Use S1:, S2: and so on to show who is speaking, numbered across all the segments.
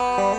S1: Oh.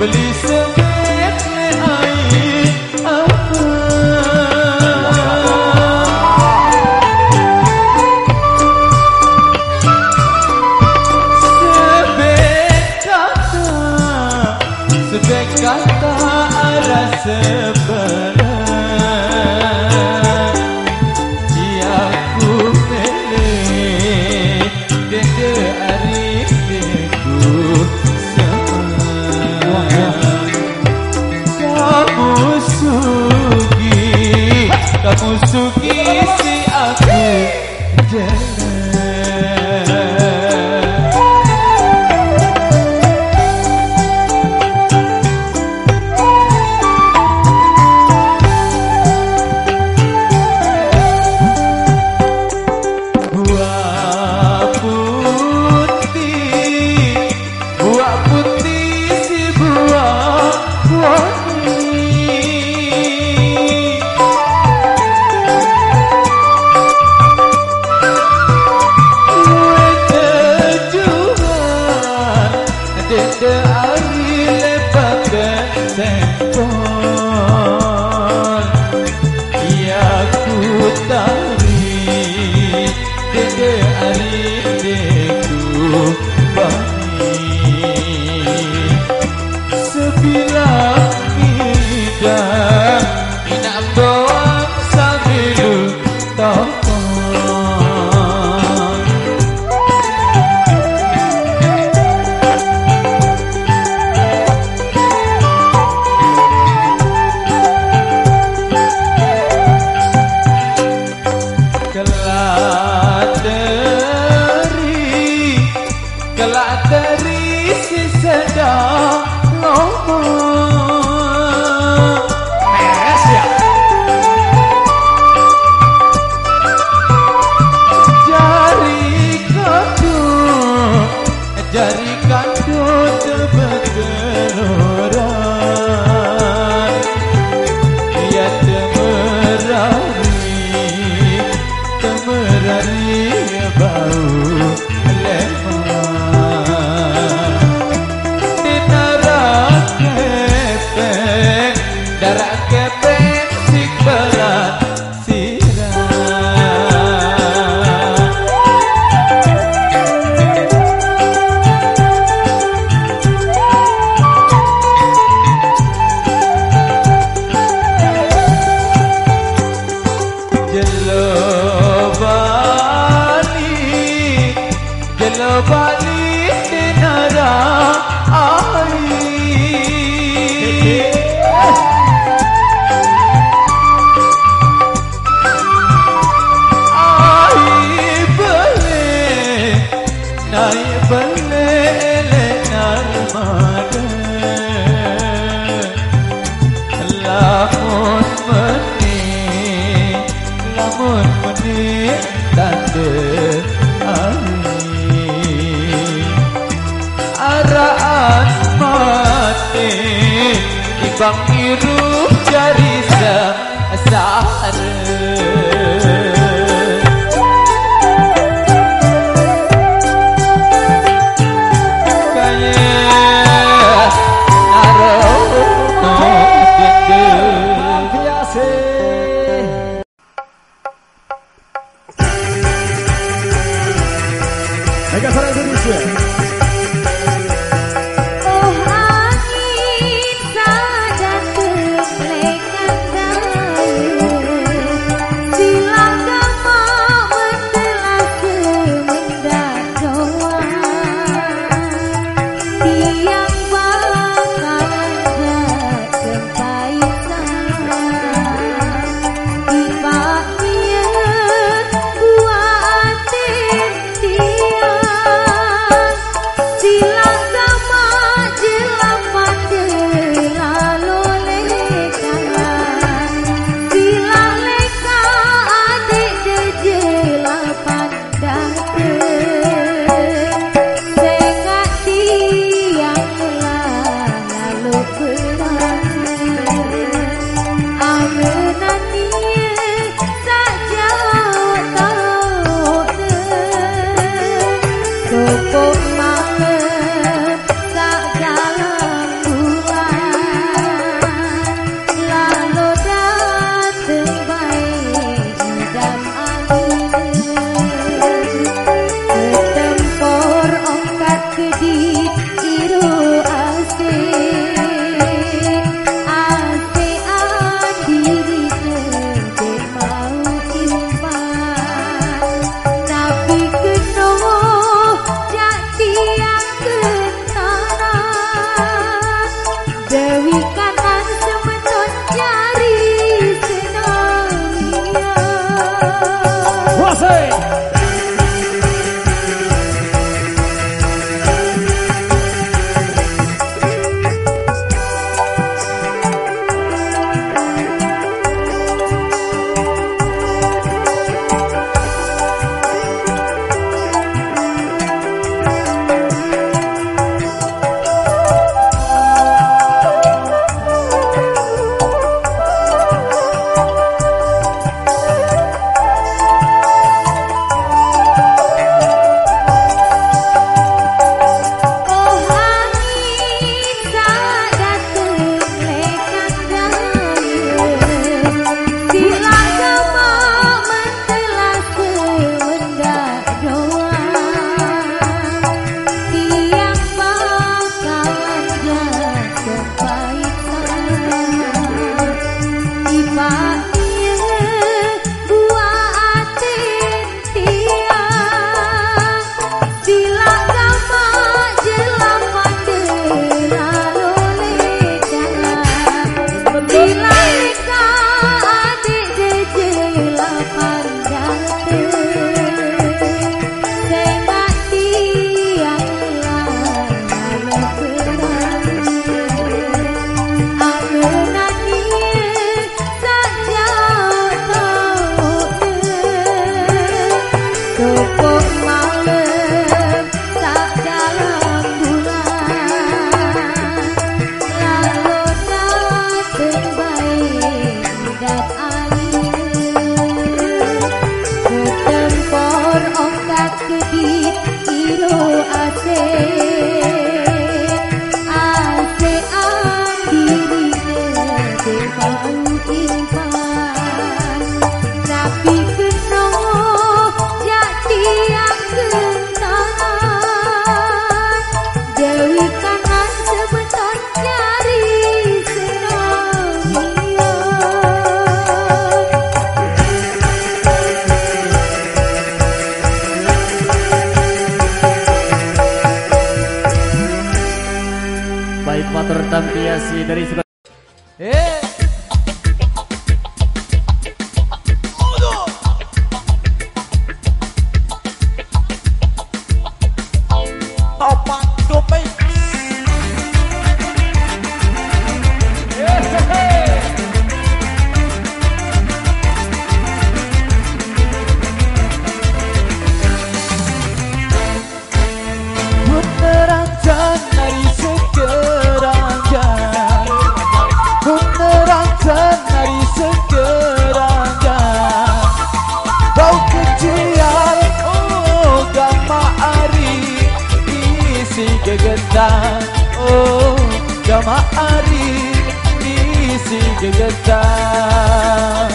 S1: Believe 的爱。আছে masih gegentar Oh jamaah hari isi gegentar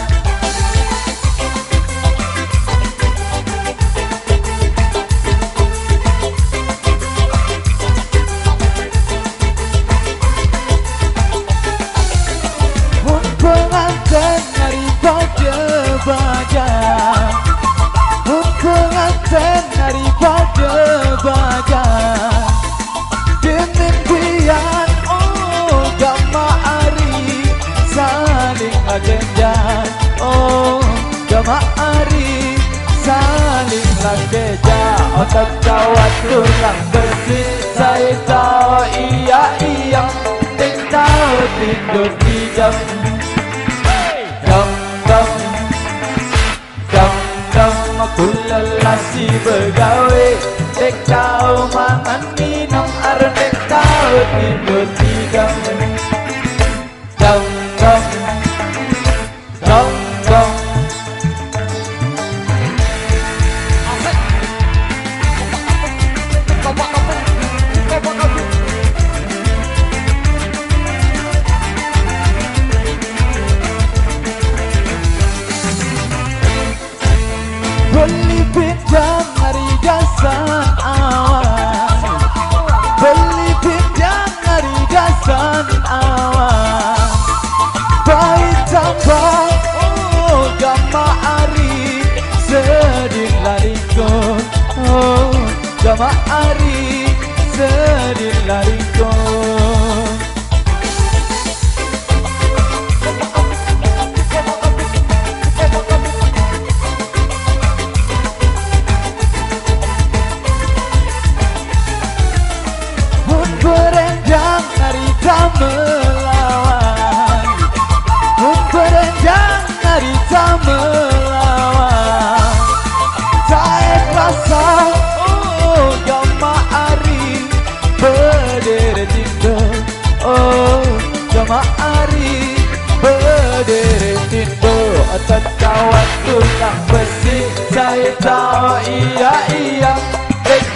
S1: Otak kawat tulang besi Saya tahu iya iya Tak tahu tidur di jam Jam jam Jam jam Aku lelah si begawe Dek kau mangan minum arah dek kau tidur di jam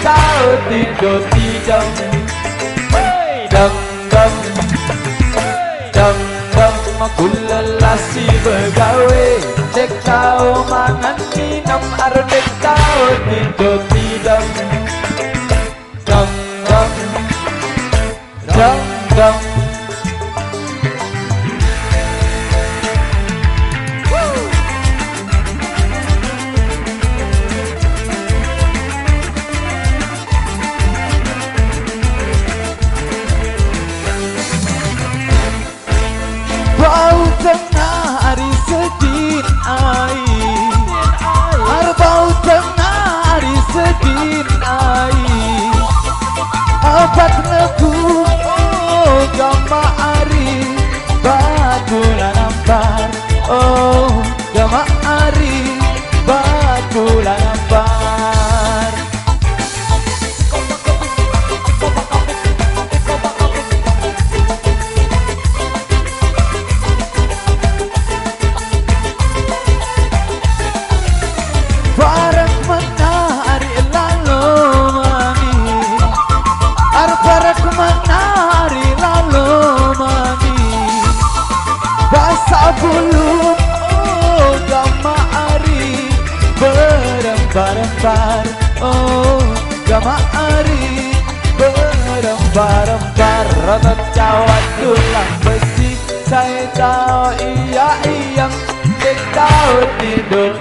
S1: Saya tahu tidur tidak Dam dam Dam dam Aku lelah si begawe. Dek kau mangan minum Arun dek kau tidur tidak dapat leku Gama ari Batu nanambar Oh. Rotot cawat tulang besi. Saya tahu iya iya Dia tahu tidur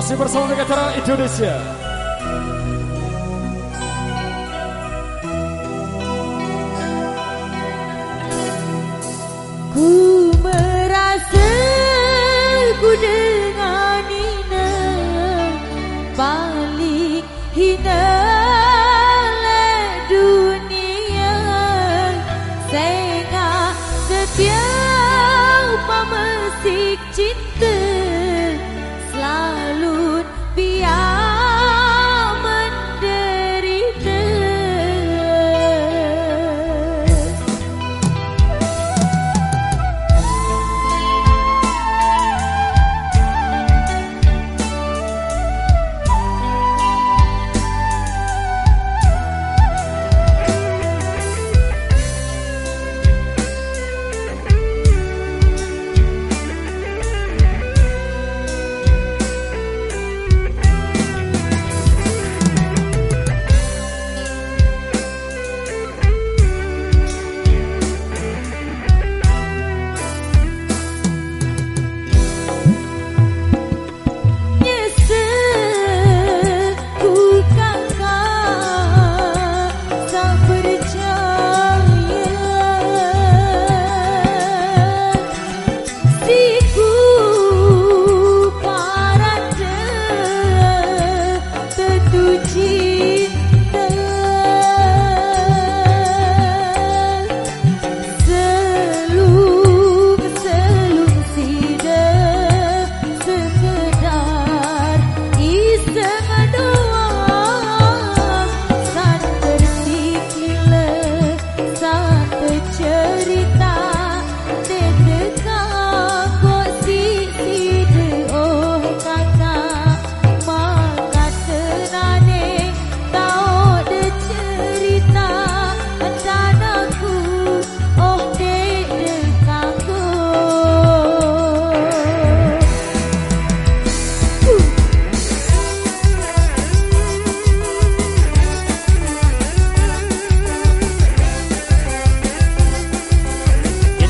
S2: Masih bersama Vegetarian Indonesia.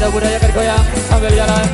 S1: Kita budaya bergoyang sambil jalan.